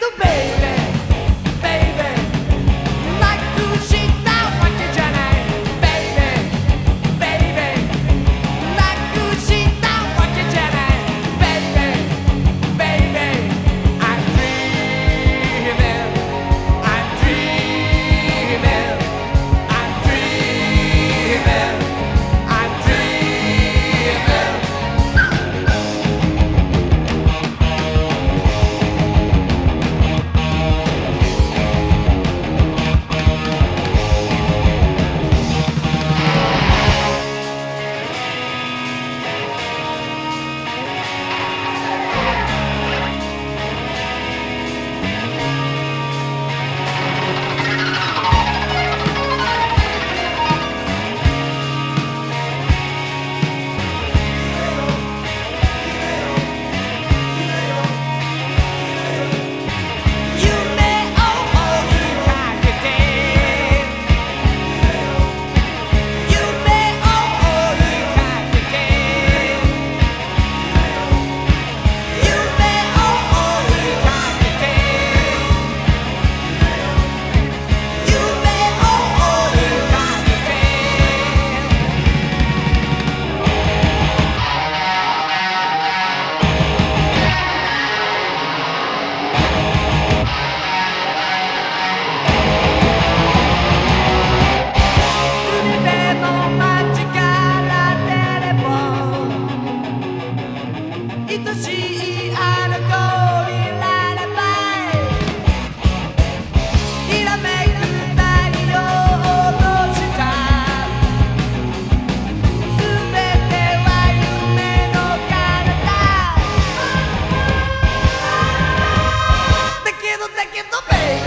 do bem. aqui bem.